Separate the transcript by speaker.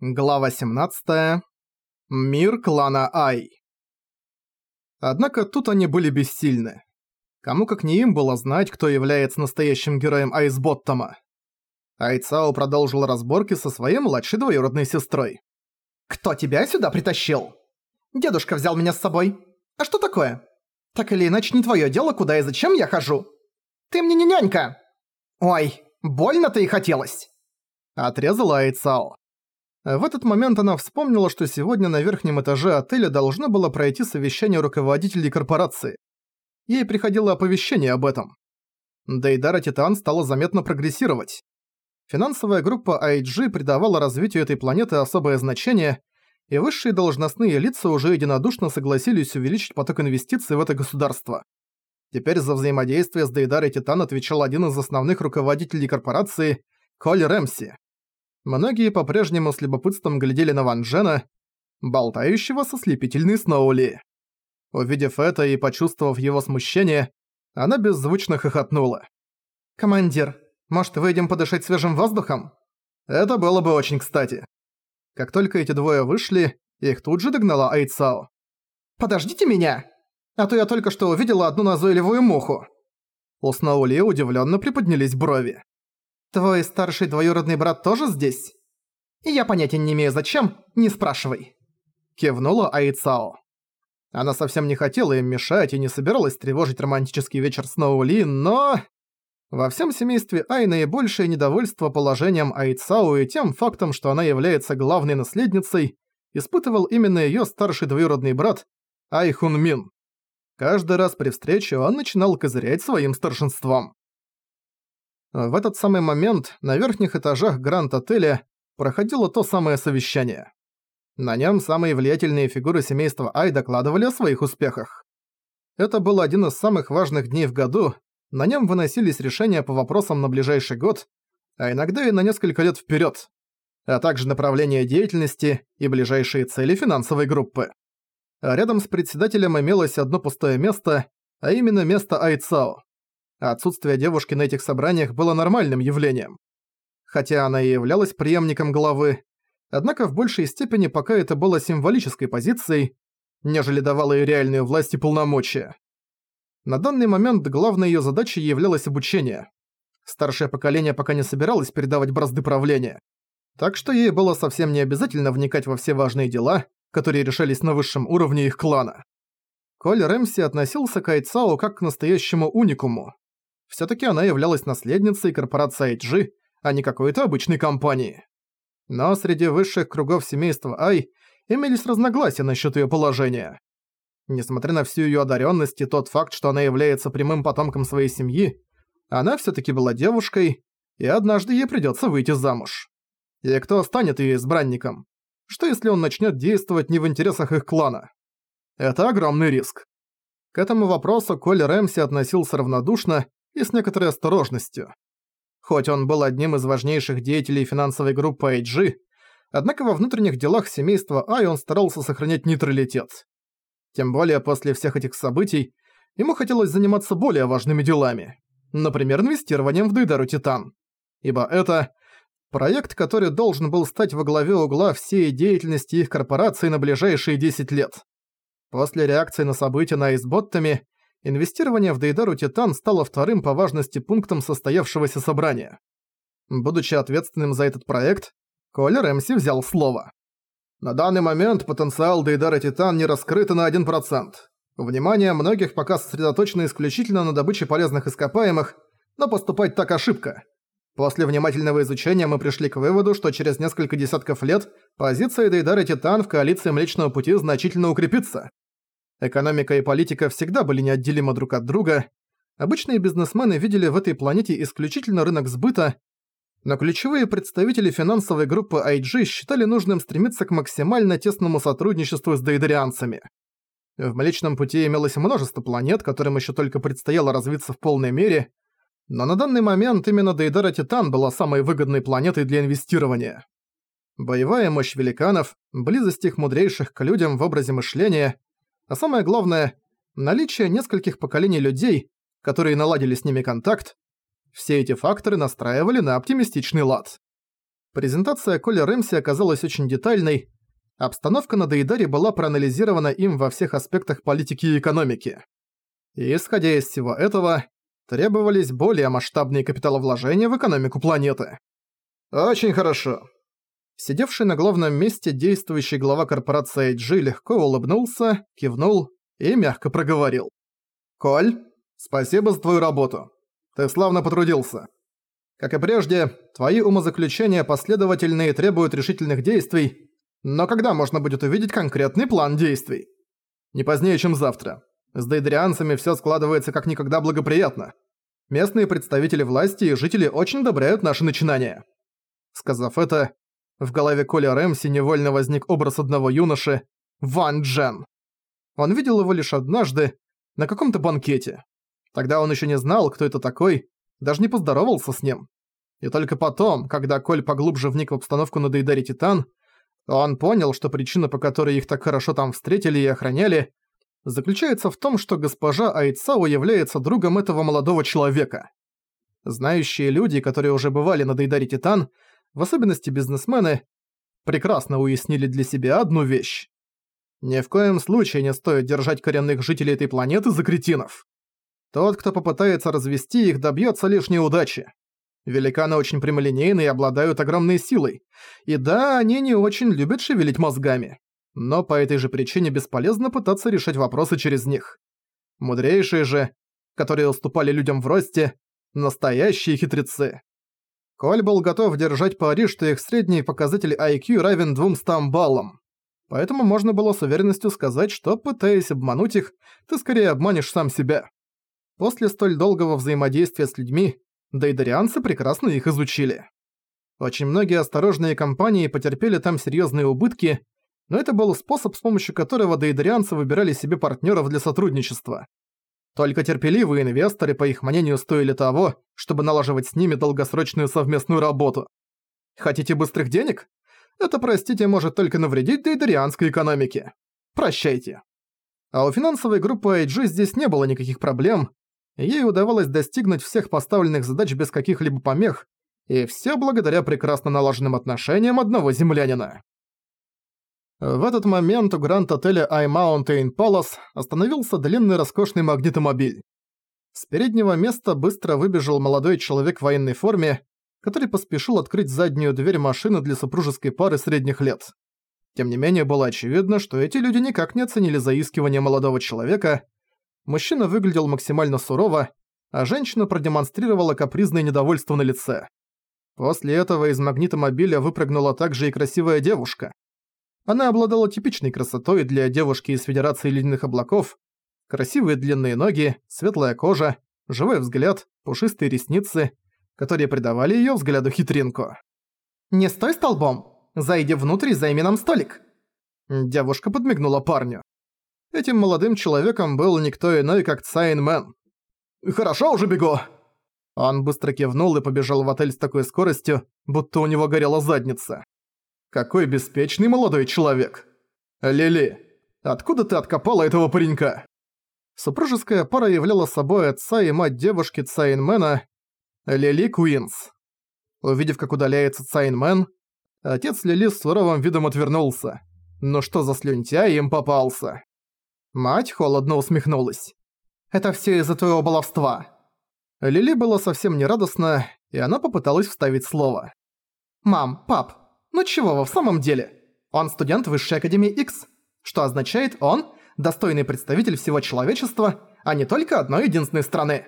Speaker 1: Глава 17. Мир клана Ай. Однако тут они были бессильны. Кому как не им было знать, кто является настоящим героем Айсботтома. Айцао продолжил разборки со своей младшей двоюродной сестрой.
Speaker 2: «Кто тебя сюда притащил? Дедушка взял меня с собой. А что такое? Так или иначе не твое дело, куда и зачем я хожу. Ты мне не нянька. Ой, больно-то и хотелось!»
Speaker 1: Отрезала Айцао. В этот момент она вспомнила, что сегодня на верхнем этаже отеля должно было пройти совещание руководителей корпорации. Ей приходило оповещение об этом. Дейдара Титан стала заметно прогрессировать. Финансовая группа IG придавала развитию этой планеты особое значение, и высшие должностные лица уже единодушно согласились увеличить поток инвестиций в это государство. Теперь за взаимодействие с Дейдарой Титан отвечал один из основных руководителей корпорации – Коль Рэмси. Многие по-прежнему с любопытством глядели на Ван Джена, болтающего со слепительной Сноули. Увидев это и почувствовав его смущение, она беззвучно хохотнула.
Speaker 2: «Командир, может, выйдем подышать свежим воздухом?»
Speaker 1: Это было бы очень кстати. Как только эти двое вышли, их тут же догнала Айцао.
Speaker 2: «Подождите меня! А то я только что увидела одну назойливую муху!»
Speaker 1: У Сноули удивленно приподнялись брови.
Speaker 2: Твой старший двоюродный брат тоже здесь? Я понятия не имею зачем, не спрашивай.
Speaker 1: Кивнула Айцао. Она совсем не хотела им мешать и не собиралась тревожить романтический вечер Сноули, но... Во всем семействе Ай наибольшее недовольство положением Айцао и тем фактом, что она является главной наследницей, испытывал именно её старший двоюродный брат Ай Хун Мин. Каждый раз при встрече он начинал козырять своим старшинством. В этот самый момент на верхних этажах Гранд-отеля проходило то самое совещание. На нем самые влиятельные фигуры семейства Ай докладывали о своих успехах. Это был один из самых важных дней в году, на нем выносились решения по вопросам на ближайший год, а иногда и на несколько лет вперед, а также направление деятельности и ближайшие цели финансовой группы. А рядом с председателем имелось одно пустое место, а именно место Айцао. Отсутствие девушки на этих собраниях было нормальным явлением. Хотя она и являлась преемником главы, однако в большей степени пока это было символической позицией, нежели давало ей реальную власть и полномочия. На данный момент главной её задачей являлось обучение. Старшее поколение пока не собиралось передавать бразды правления. Так что ей было совсем не обязательно вникать во все важные дела, которые решались на высшем уровне их клана. Коль Рэмси относился к Айцао как к настоящему уникуму, Всё-таки она являлась наследницей корпорации IG, а не какой-то обычной компании. Но среди высших кругов семейства Ай имелись разногласия насчёт её положения. Несмотря на всю её одарённость и тот факт, что она является прямым потомком своей семьи, она всё-таки была девушкой, и однажды ей придётся выйти замуж. И кто станет её избранником? Что если он начнёт действовать не в интересах их клана? Это огромный риск. К этому вопросу Коля Рэмси относился равнодушно и с некоторой осторожностью. Хоть он был одним из важнейших деятелей финансовой группы IG, однако во внутренних делах семейства Ай он старался сохранять нейтралитет. Тем более после всех этих событий ему хотелось заниматься более важными делами, например, инвестированием в Дейдару Титан. Ибо это проект, который должен был стать во главе угла всей деятельности их корпорации на ближайшие 10 лет. После реакции на события на Айсботтами инвестирование в Дейдару Титан стало вторым по важности пунктом состоявшегося собрания. Будучи ответственным за этот проект, Коля Рэмси взял слово. На данный момент потенциал Дейдара Титан не раскрыт на 1%. Внимание многих пока сосредоточено исключительно на добыче полезных ископаемых, но поступать так ошибка. После внимательного изучения мы пришли к выводу, что через несколько десятков лет позиция Дейдара Титан в коалиции Млечного Пути значительно укрепится. Экономика и политика всегда были неотделимы друг от друга. Обычные бизнесмены видели в этой планете исключительно рынок сбыта, но ключевые представители финансовой группы IG считали нужным стремиться к максимально тесному сотрудничеству с дейдарианцами. В Млечном Пути имелось множество планет, которым еще только предстояло развиться в полной мере, но на данный момент именно Дейдара Титан была самой выгодной планетой для инвестирования. Боевая мощь великанов, близость их мудрейших к людям в образе мышления, а самое главное, наличие нескольких поколений людей, которые наладили с ними контакт, все эти факторы настраивали на оптимистичный лад. Презентация Коля Рэмси оказалась очень детальной, обстановка на Дейдаре была проанализирована им во всех аспектах политики и экономики. И исходя из всего этого, требовались более масштабные капиталовложения в экономику планеты. Очень хорошо. Сидевший на главном месте действующий глава корпорации IG легко улыбнулся, кивнул и мягко проговорил. «Коль, спасибо за твою работу. Ты славно потрудился. Как и прежде, твои умозаключения последовательные требуют решительных действий, но когда можно будет увидеть конкретный план действий? Не позднее, чем завтра. С дейдрианцами всё складывается как никогда благоприятно. Местные представители власти и жители очень одобряют наши начинания. Сказав это, в голове Коля Рэмси невольно возник образ одного юноши – Ван Джен. Он видел его лишь однажды, на каком-то банкете. Тогда он ещё не знал, кто это такой, даже не поздоровался с ним. И только потом, когда Коль поглубже вник в обстановку на Дейдаре Титан, он понял, что причина, по которой их так хорошо там встретили и охраняли, заключается в том, что госпожа Айцао является другом этого молодого человека. Знающие люди, которые уже бывали на Дейдаре Титан, в особенности бизнесмены, прекрасно уяснили для себя одну вещь. Ни в коем случае не стоит держать коренных жителей этой планеты за кретинов. Тот, кто попытается развести их, добьется лишней удачи. Великаны очень прямолинейны и обладают огромной силой. И да, они не очень любят шевелить мозгами. Но по этой же причине бесполезно пытаться решать вопросы через них. Мудрейшие же, которые уступали людям в росте, настоящие хитрецы. Коль был готов держать пари, что их средний показатель IQ равен 200 баллам. Поэтому можно было с уверенностью сказать, что, пытаясь обмануть их, ты скорее обманешь сам себя. После столь долгого взаимодействия с людьми, дейдарианцы прекрасно их изучили. Очень многие осторожные компании потерпели там серьезные убытки, но это был способ, с помощью которого дейдарианцы выбирали себе партнеров для сотрудничества. Только терпеливые инвесторы, по их мнению, стоили того, чтобы налаживать с ними долгосрочную совместную работу. Хотите быстрых денег? Это, простите, может только навредить дейдарианской экономике. Прощайте. А у финансовой группы IG здесь не было никаких проблем, ей удавалось достигнуть всех поставленных задач без каких-либо помех, и все благодаря прекрасно налаженным отношениям одного землянина. В этот момент у гранд-отеля iMountain Palace остановился длинный роскошный магнитомобиль. С переднего места быстро выбежал молодой человек в военной форме, который поспешил открыть заднюю дверь машины для супружеской пары средних лет. Тем не менее, было очевидно, что эти люди никак не оценили заискивание молодого человека, Мужчина выглядел максимально сурово, а женщина продемонстрировала капризное недовольство на лице. После этого из магнитомобиля выпрыгнула также и красивая девушка. Она обладала типичной красотой для девушки из Федерации Ледяных Облаков. Красивые длинные ноги, светлая кожа, живой взгляд, пушистые ресницы, которые придавали её взгляду хитринку.
Speaker 2: «Не стой столбом! Зайди внутрь и займи нам столик!»
Speaker 1: Девушка подмигнула парню. Этим молодым человеком был никто иной, как Цайн Мэн. «Хорошо, уже бегу!» Он быстро кивнул и побежал в отель с такой скоростью, будто у него горела задница. «Какой беспечный молодой человек!» «Лили, откуда ты откопала этого паренька?» Супружеская пара являла собой отца и мать девушки Цайнмена, Лили Куинс. Увидев, как удаляется Цайнмен, отец Лили с суровым видом отвернулся. Ну что за слюнтяй им попался? Мать холодно усмехнулась. «Это всё из-за твоего баловства». Лили было совсем не радостно, и она попыталась вставить слово. «Мам, пап, ну чего вы в самом деле? Он студент Высшей Академии X, что означает он – достойный представитель всего человечества, а не только одной единственной страны».